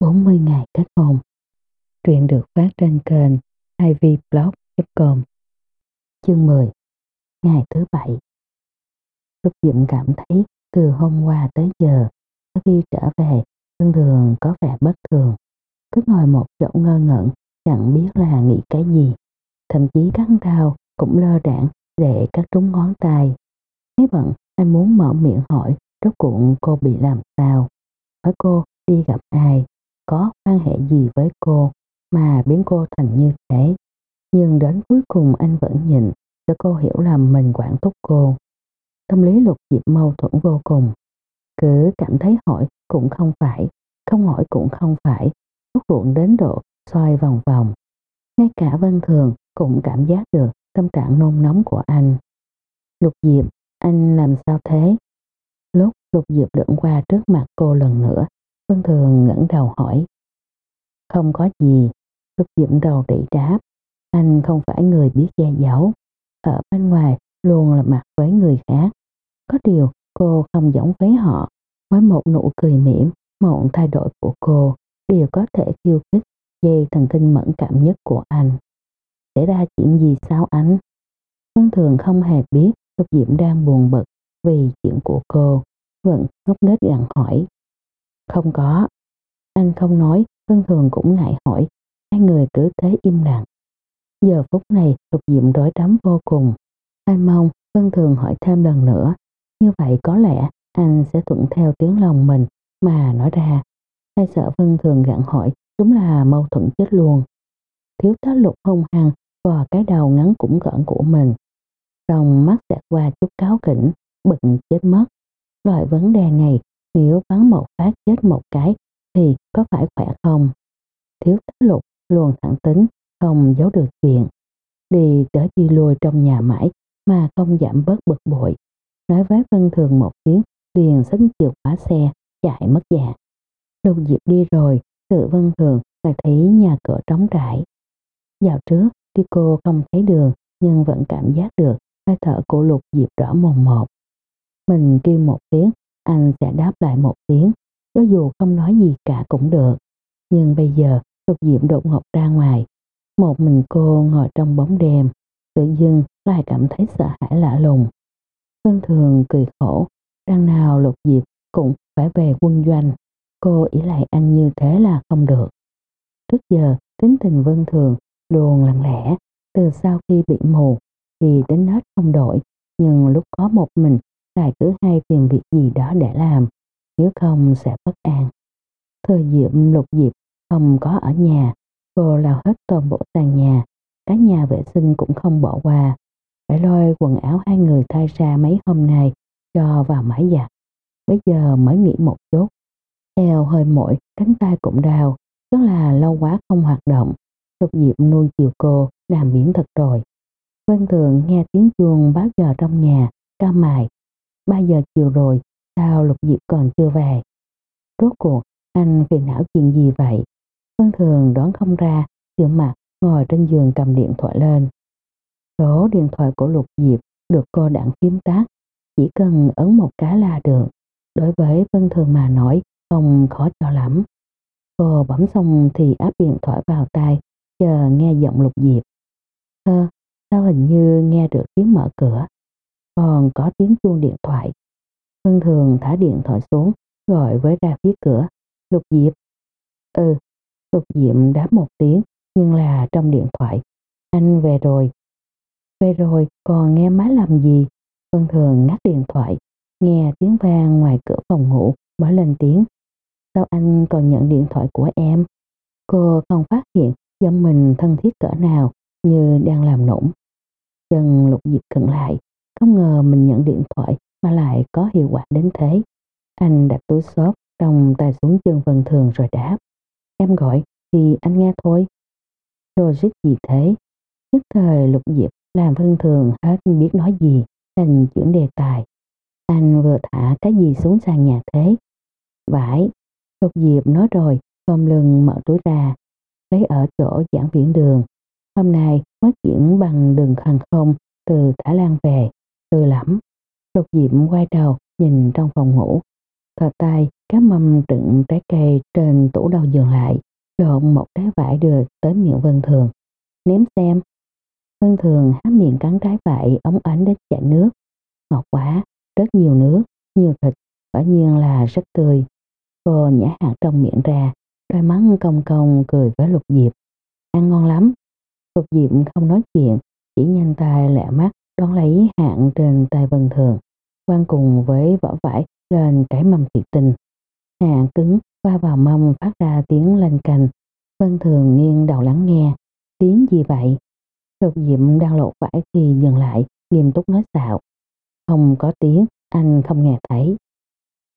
40 ngày kết hôn. Truyện được phát trên kênh ivblog.com Chương 10 Ngày thứ bảy Lúc Diệm cảm thấy từ hôm qua tới giờ, sau khi trở về, Vân Thường có vẻ bất thường. Cứ ngồi một chỗ ngơ ngẩn, chẳng biết là nghĩ cái gì. Thậm chí cắn đau cũng lơ đảng để cắt trúng ngón tay. Thấy bận, anh muốn mở miệng hỏi rốt cuộc cô bị làm sao. Hỏi cô đi gặp ai, có quan hệ gì với cô mà biến cô thành như thế. Nhưng đến cuối cùng anh vẫn nhìn cho cô hiểu lầm mình quản thúc cô. Tâm lý lục diệp mâu thuẫn vô cùng. Cứ cảm thấy hỏi cũng không phải, không hỏi cũng không phải, rút ruộng đến độ xoay vòng vòng. Ngay cả Vân Thường cũng cảm giác được tâm trạng nôn nóng của anh. Lục Diệp, anh làm sao thế? Lúc Lục Diệp lượn qua trước mặt cô lần nữa, Vân Thường ngẩng đầu hỏi. Không có gì, Lục Diệp đầu đẩy đáp. Anh không phải người biết che giấu. Ở bên ngoài luôn là mặt với người khác. Có điều cô không giống với họ. Với một nụ cười mỉm, một thay đổi của cô đều có thể khiêu khích dây thần kinh mẫn cảm nhất của anh. Xảy ra chuyện gì sao anh? Vân Thường không hề biết Lục Diệm đang buồn bực vì chuyện của cô. Vẫn ngốc nghếch gặn hỏi. Không có. Anh không nói, Vân Thường cũng ngại hỏi. Hai người cứ thế im lặng. Giờ phút này Lục Diệm rối rắm vô cùng. Anh mong Vân Thường hỏi thêm lần nữa. Như vậy có lẽ anh sẽ thuận theo tiếng lòng mình mà nói ra. Hay sợ Vân Thường gặn hỏi đúng là mâu thuẫn chết luôn. Thiếu tá lục hung hăng vò cái đầu ngắn cũng gỡn của mình. Trong mắt xẹt qua chút cáo kỉnh, bận chết mất. Loại vấn đề này nếu bắn một phát chết một cái thì có phải khỏe không? Thiếu tá lục luôn thẳng tính, không giấu được chuyện. Đi tới đi lui trong nhà mãi mà không giảm bớt bực bội. Nói với Vân Thường một tiếng, liền xách chìa khóa xe, chạy mất dạng. Lục Diệp đi rồi, tự Vân Thường lại thấy nhà cửa trống trải. Dạo trước, tuy cô không thấy đường, nhưng vẫn cảm giác được hơi thở của Lục Diệp rõ mồn một. Mình kêu một tiếng, anh sẽ đáp lại một tiếng, cho dù không nói gì cả cũng được. Nhưng bây giờ, Lục diệm đột ngột ra ngoài. Một mình cô ngồi trong bóng đêm, tự dưng lại cảm thấy sợ hãi lạ lùng. Vân Thường cười khổ, đằng nào Lục Diệp cũng phải về quân doanh. Cô ý lại anh như thế là không được. Trước giờ, tính tình Vân Thường luôn lặng lẽ, từ sau khi bị mù, thì tính nết không đổi, nhưng lúc có một mình lại cứ hay tìm việc gì đó để làm, nếu không sẽ bất an. Thời diệm lục diệp không có ở nhà, cô lao hết toàn bộ sàn nhà, cả nhà vệ sinh cũng không bỏ qua. Phải lôi quần áo hai người thay ra mấy hôm nay cho vào máy giặt. Bây giờ mới nghỉ một chút. Eo hơi mỏi, cánh tay cũng đau, chắc là lâu quá không hoạt động. Lục Diệp nuôi chiều cô, làm biến thật rồi. Vân Thường nghe tiếng chuông báo giờ trong nhà, cao mài. Ba giờ chiều rồi, sao Lục Diệp còn chưa về? Rốt cuộc, anh phiền não chuyện gì vậy? Vân Thường đoán không ra, tiểu mặt ngồi trên giường cầm điện thoại lên. Số điện thoại của Lục Diệp được cô đặng phím tắt, chỉ cần ấn một cái là được. Đối với Vân Thường mà nói, không khó cho lắm. Cô bấm xong thì áp điện thoại vào tay, chờ nghe giọng Lục Diệp. Ơ, sao hình như nghe được tiếng mở cửa, còn có tiếng chuông điện thoại. Vân Thường thả điện thoại xuống, gọi với ra phía cửa. Lục Diệp. Ừ, Lục Diệp đáp một tiếng, nhưng là trong điện thoại. Anh về rồi. Về rồi, còn nghe má làm gì? Vân Thường ngắt điện thoại, nghe tiếng vang ngoài cửa phòng ngủ, mở lên tiếng. Sao anh còn nhận điện thoại của em? Cô không phát hiện giọng mình thân thiết cỡ nào như đang làm nũng. Chân lục diệp cận lại, không ngờ mình nhận điện thoại mà lại có hiệu quả đến thế. Anh đặt túi xốp trong tay xuống chân Vân Thường rồi đáp. Em gọi thì anh nghe thôi. Logic gì thế? Nhất thời lục diệp làm Vân Thường hết biết nói gì, thành chuyển đề tài. Anh vừa thả cái gì xuống sàn nhà thế? Vải. Lục diệp nói rồi, không lưng mở túi ra, lấy ở chỗ giảng viễn đường. Hôm nay mới chuyển bằng đường hàng không từ Thái Lan về, từ lắm. Lục diệm quay đầu nhìn trong phòng ngủ. thò tay các mâm đựng trái cây trên tủ đầu giường lại, lộn một trái vải đưa tới miệng Vân Thường. nếm xem. Vân Thường há miệng cắn trái vải ống ánh đến chảy nước. Ngọt quá, rất nhiều nước, nhiều thịt, quả nhiên là rất tươi. Cô nhả hạt trong miệng ra, đôi mắt cong cong cười với Lục Diệp. Ăn ngon lắm. Lục Diệp không nói chuyện, chỉ nhanh tay lẹ mắt đón lấy hạng trên tay Vân Thường, quan cùng với vỏ vải lên cái mâm thị tinh. Hạng cứng va vào mâm phát ra tiếng lanh canh. Vân Thường nghiêng đầu lắng nghe. Tiếng gì vậy? Lục Diệm đang lột vải thì dừng lại, nghiêm túc nói xạo. Không có tiếng, anh không nghe thấy.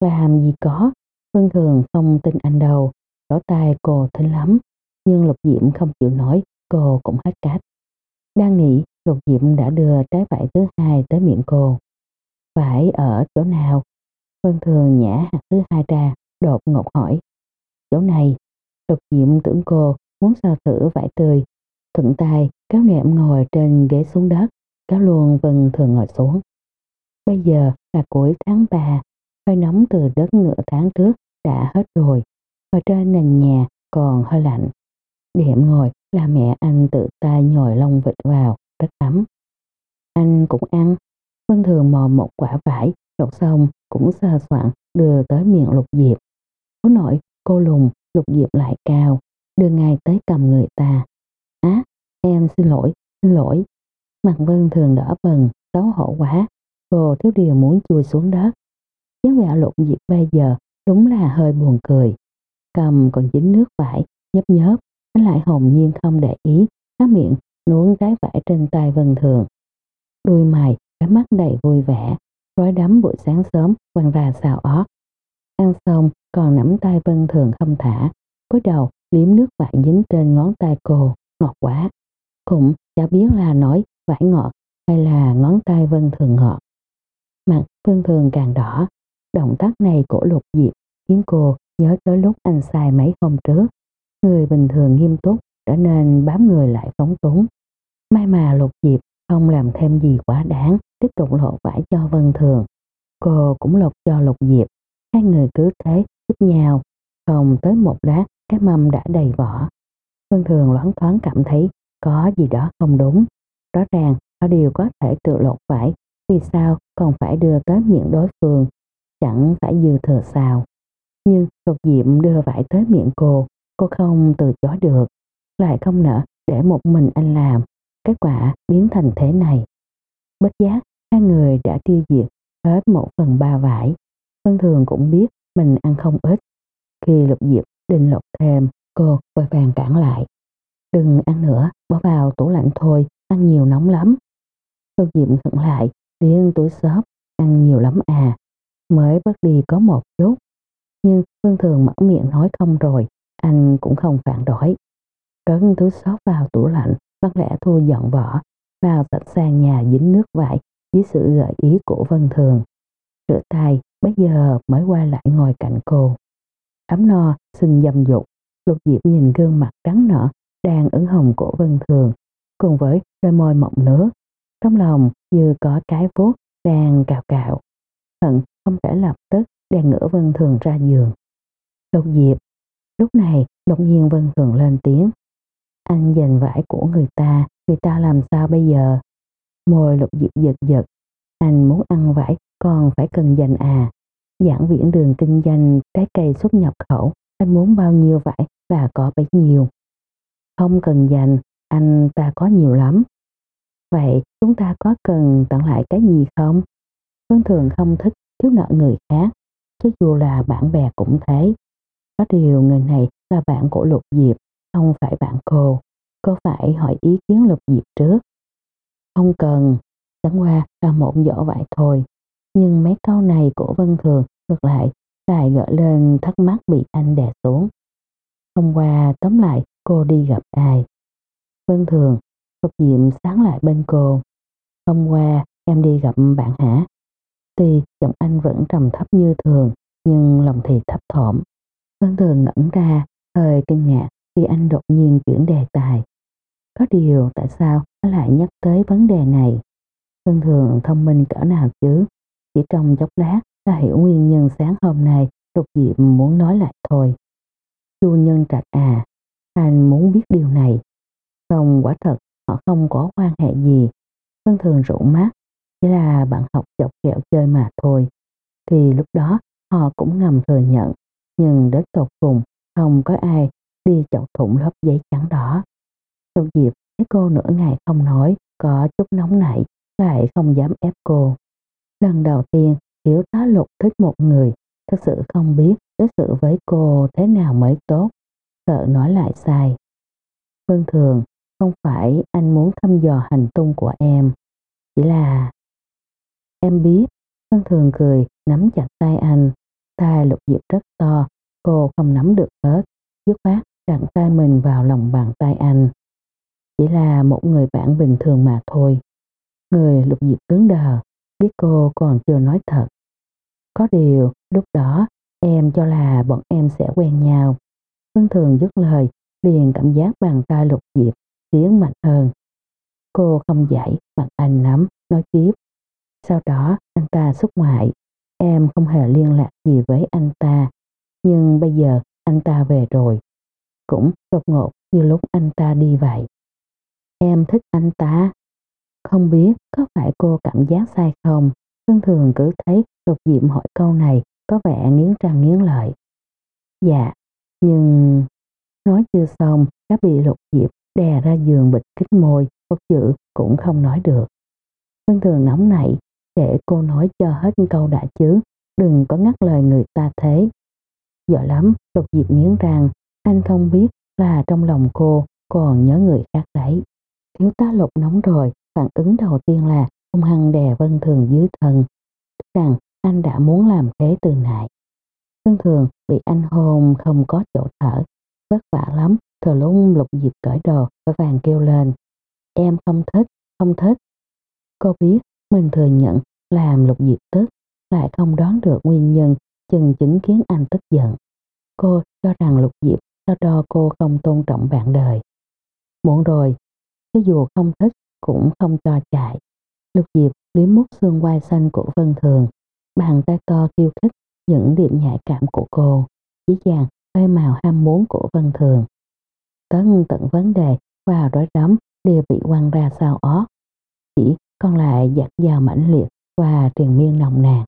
Làm gì có, Vân Thường không tin anh đâu, lỗ tai cô thính lắm, nhưng Lục Diệm không chịu nói, cô cũng hết cách. Đang nghĩ, Lục Diệm đã đưa trái vải thứ hai tới miệng cô. Vải ở chỗ nào? Vân Thường nhả hạt thứ hai ra, đột ngột hỏi. Chỗ này, Lục Diệm tưởng cô muốn sao thử vải tươi, thuận tay kéo nệm ngồi trên ghế xuống đất, kéo luôn Vân Thường ngồi xuống. Bây giờ là cuối tháng 3, hơi nóng từ đất nửa tháng trước đã hết rồi, ở trên nền nhà còn hơi lạnh. Điểm ngồi là mẹ anh tự tay nhồi lông vịt vào, rất ấm. Anh cũng ăn, Vân Thường mò một quả vải, lột xong cũng sơ soạn đưa tới miệng lục diệp. Cố nội cô lùng, lục diệp lại cao, đưa ngay tới cầm người ta. Á, em xin lỗi, xin lỗi. Mặt Vân Thường đỏ bừng, xấu hổ quá, cô thiếu điều muốn chui xuống đất. dáng vẻ lục diệp bây giờ đúng là hơi buồn cười. Cầm còn dính nước vải, nhấp nhớp, anh lại hồn nhiên không để ý, há miệng nuốt trái vải trên tay Vân Thường. Đuôi mày, cái mắt đầy vui vẻ, rối đắm buổi sáng sớm quăng ra xào ót. Ăn xong còn nắm tay Vân Thường không thả, cúi đầu liếm nước vải dính trên ngón tay cô, ngọt quá. Cũng chả biết là nói vải ngọt hay là ngón tay Vân Thường ngọt. Mặt Vân Thường càng đỏ, động tác này của lục diệp khiến cô nhớ tới lúc anh sai mấy hôm trước. Người bình thường nghiêm túc trở nên bám người lại phóng túng. May mà lục diệp không làm thêm gì quá đáng, tiếp tục lộ vải cho Vân Thường. Cô cũng lột cho lục diệp, hai người cứ thế giúp nhau, không tới một lát cái mâm đã đầy vỏ. Vân Thường loáng thoáng cảm thấy có gì đó không đúng. Rõ ràng họ đều có thể tự lột vải, vì sao còn phải đưa tới miệng đối phương, chẳng phải dư thừa sao. Nhưng lục diệp đưa vải tới miệng cô, cô không từ chối được, lại không nỡ để một mình anh làm, kết quả biến thành thế này. Bất giác, hai người đã tiêu diệt hết một phần ba vải. Vân Thường cũng biết mình ăn không ít. Khi lục diệp định lột thêm, cô vội vàng cản lại. Đừng ăn nữa, bỏ vào tủ lạnh thôi, ăn nhiều nóng lắm. Lục diệp khẩn lại, riêng túi xốp, ăn nhiều lắm à, mới bớt đi có một chút. Nhưng Vân Thường mở miệng nói không rồi, anh cũng không phản đối. Cấn thứ xốp vào tủ lạnh, lắc lẽ thu dọn vỏ, vào sạch sàn nhà dính nước vải dưới sự gợi ý của Vân Thường. Rửa tay, bây giờ mới qua lại ngồi cạnh cô. Ấm no, xinh dâm dục, lục diệp nhìn gương mặt trắng nở đang ửng hồng của Vân Thường, cùng với đôi môi mọng nước. Trong lòng như có cái vuốt đang cào cào. Hận không thể lập tức đèn ngửa Vân Thường ra giường. Lục diệp, lúc này đột nhiên Vân Thường lên tiếng. Anh giành vải của người ta, người ta làm sao bây giờ? Môi lục diệp giật giật. Anh muốn ăn vải còn phải cần dành à. Giảng viễn đường kinh doanh trái cây xuất nhập khẩu, anh muốn bao nhiêu vải và có bấy nhiêu. Không cần dành, anh ta có nhiều lắm. Vậy chúng ta có cần tặng lại cái gì không? Phương thường không thích thiếu nợ người khác, chứ dù là bạn bè cũng thế. Có điều người này là bạn của Lục Diệp, không phải bạn cô. Cô phải hỏi ý kiến Lục Diệp trước. Không cần, chẳng qua là một dỗ vậy thôi. Nhưng mấy câu này của Vân Thường ngược lại lại gợi lên thắc mắc bị anh đè xuống. Hôm qua tóm lại cô đi gặp ai? Vân Thường, Lục Diệm sáng lại bên cô. Hôm qua em đi gặp bạn hả? Tuy giọng anh vẫn trầm thấp như thường, nhưng lòng thì thấp thỏm. Vân Thường ngẩn ra, hơi kinh ngạc khi anh đột nhiên chuyển đề tài. Có điều tại sao anh lại nhắc tới vấn đề này? thường Thường thông minh cỡ nào chứ? Chỉ trong chốc lát là hiểu nguyên nhân sáng hôm nay Lục Diệp muốn nói lại thôi. Chu nhân trạch à, anh muốn biết điều này. Xong quả thật họ không có quan hệ gì. thường thường rủ mắt, chỉ là bạn học chọc kẹo chơi mà thôi. Thì lúc đó họ cũng ngầm thừa nhận, nhưng đến tột cùng không có ai đi chọc thủng lớp giấy trắng đỏ. Lục Diệp thấy cô nửa ngày không nói, có chút nóng nảy, lại không dám ép cô. Lần đầu tiên, Tiểu tá lục thích một người, thật sự không biết đối xử với cô thế nào mới tốt, sợ nói lại sai. Vân Thường, không phải anh muốn thăm dò hành tung của em, chỉ là... Em biết, Vân Thường cười, nắm chặt tay anh, tay lục diệp rất to, cô không nắm được hết, dứt khoát đặt tay mình vào lòng bàn tay anh. Chỉ là một người bạn bình thường mà thôi. Người lục diệp cứng đờ, biết cô còn chưa nói thật. Có điều, lúc đó em cho là bọn em sẽ quen nhau. Vân Thường dứt lời, liền cảm giác bàn tay lục diệp tiến mạnh hơn. Cô không giải, mặt anh nắm, nói tiếp. Sau đó, anh ta xuất ngoại. Em không hề liên lạc gì với anh ta. Nhưng bây giờ, anh ta về rồi. Cũng đột ngột như lúc anh ta đi vậy. Em thích anh ta. Không biết có phải cô cảm giác sai không? thường Thường cứ thấy Lục Diệm hỏi câu này có vẻ nghiến răng nghiến lợi. Dạ, nhưng... Nói chưa xong đã bị Lục Diệp đè ra giường bịch kích môi, một chữ cũng không nói được. thường Thường nóng nảy, để cô nói cho hết câu đã chứ, đừng có ngắt lời người ta thế. Giỏi lắm, Lục Diệp nghiến răng, anh không biết là trong lòng cô còn nhớ người khác đấy. Thiếu tá Lục nóng rồi, phản ứng đầu tiên là hung hăng đè Vân Thường dưới thân. rằng anh đã muốn làm thế từ nãy. Vân Thường bị anh hôn không có chỗ thở, vất vả lắm, thừa lúc lục dịp cởi đồ và vàng kêu lên. Em không thích, không thích. Cô biết mình thừa nhận làm lục diệp tức, lại không đoán được nguyên nhân chừng chính khiến anh tức giận. Cô cho rằng lục diệp sao cho cô không tôn trọng bạn đời. Muộn rồi, cho dù không thích cũng không cho chạy. Lục Diệp liếm mút xương quai xanh của Vân Thường, bàn tay to khiêu khích những điểm nhạy cảm của cô, dễ dàng khơi màu ham muốn của Vân Thường. Tấn tận vấn đề và rối rắm đều bị quăng ra sau ó. Chỉ còn lại giặt dao mãnh liệt và triền miên nồng nàn.